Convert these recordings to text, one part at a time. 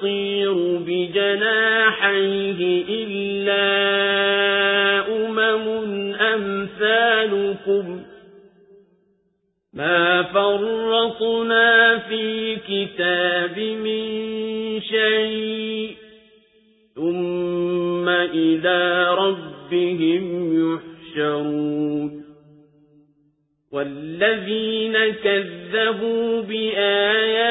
يطير بجناحيه إلا أمم أمثالكم ما فرطنا في كتاب من شيء ثم إلى ربهم يحشرون والذين كذبوا بآياتنا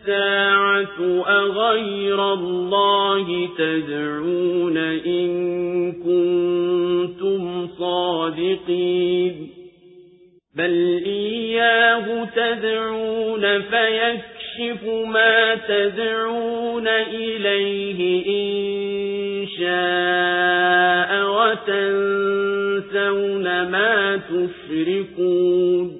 الساعة أغير الله تدعون إن كنتم صادقين بل إياه تدعون فيكشف ما تدعون إليه إن شاء وتنسون ما تشركون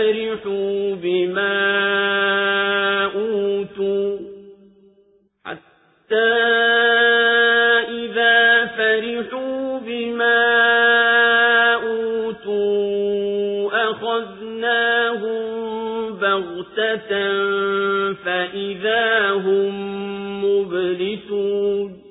فرحوا بما أوتوا حتى إذا فرحوا بما أوتوا أخذناهم بغتة فإذا هم مبلسون